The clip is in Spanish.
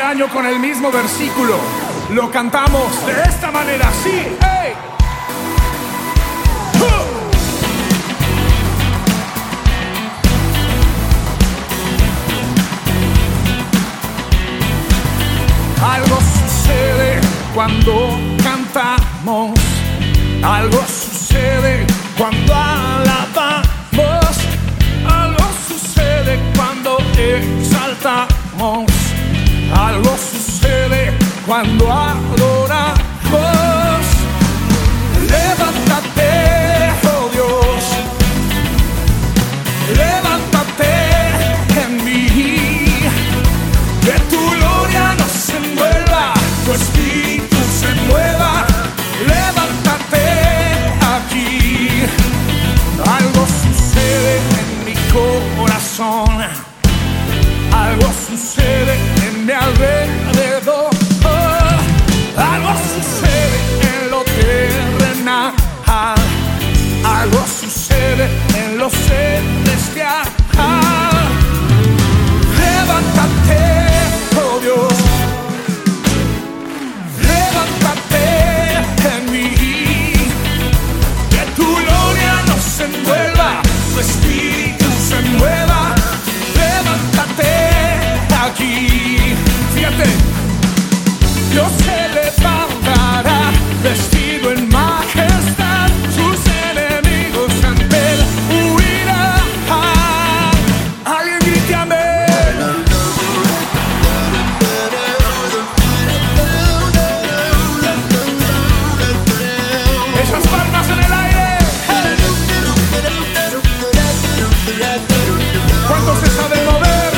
año con el mismo versículo. Lo cantamos de esta manera, sí. Algo sucede cuando cantamos, algo sucede cuando cuando adoramos. Levántate, oh Dios, levántate en mí. Que tu gloria nos envuelva, tu espíritu se mueva. Levántate aquí. Algo sucede en mi corazón. aquí. Fíjate, Dios se levantará vestido en majestad, sus enemigos ante él huirán. Alguien grítame. Esas palmas en el aire. ¡Hey! ¿Cuánto se sabe mover?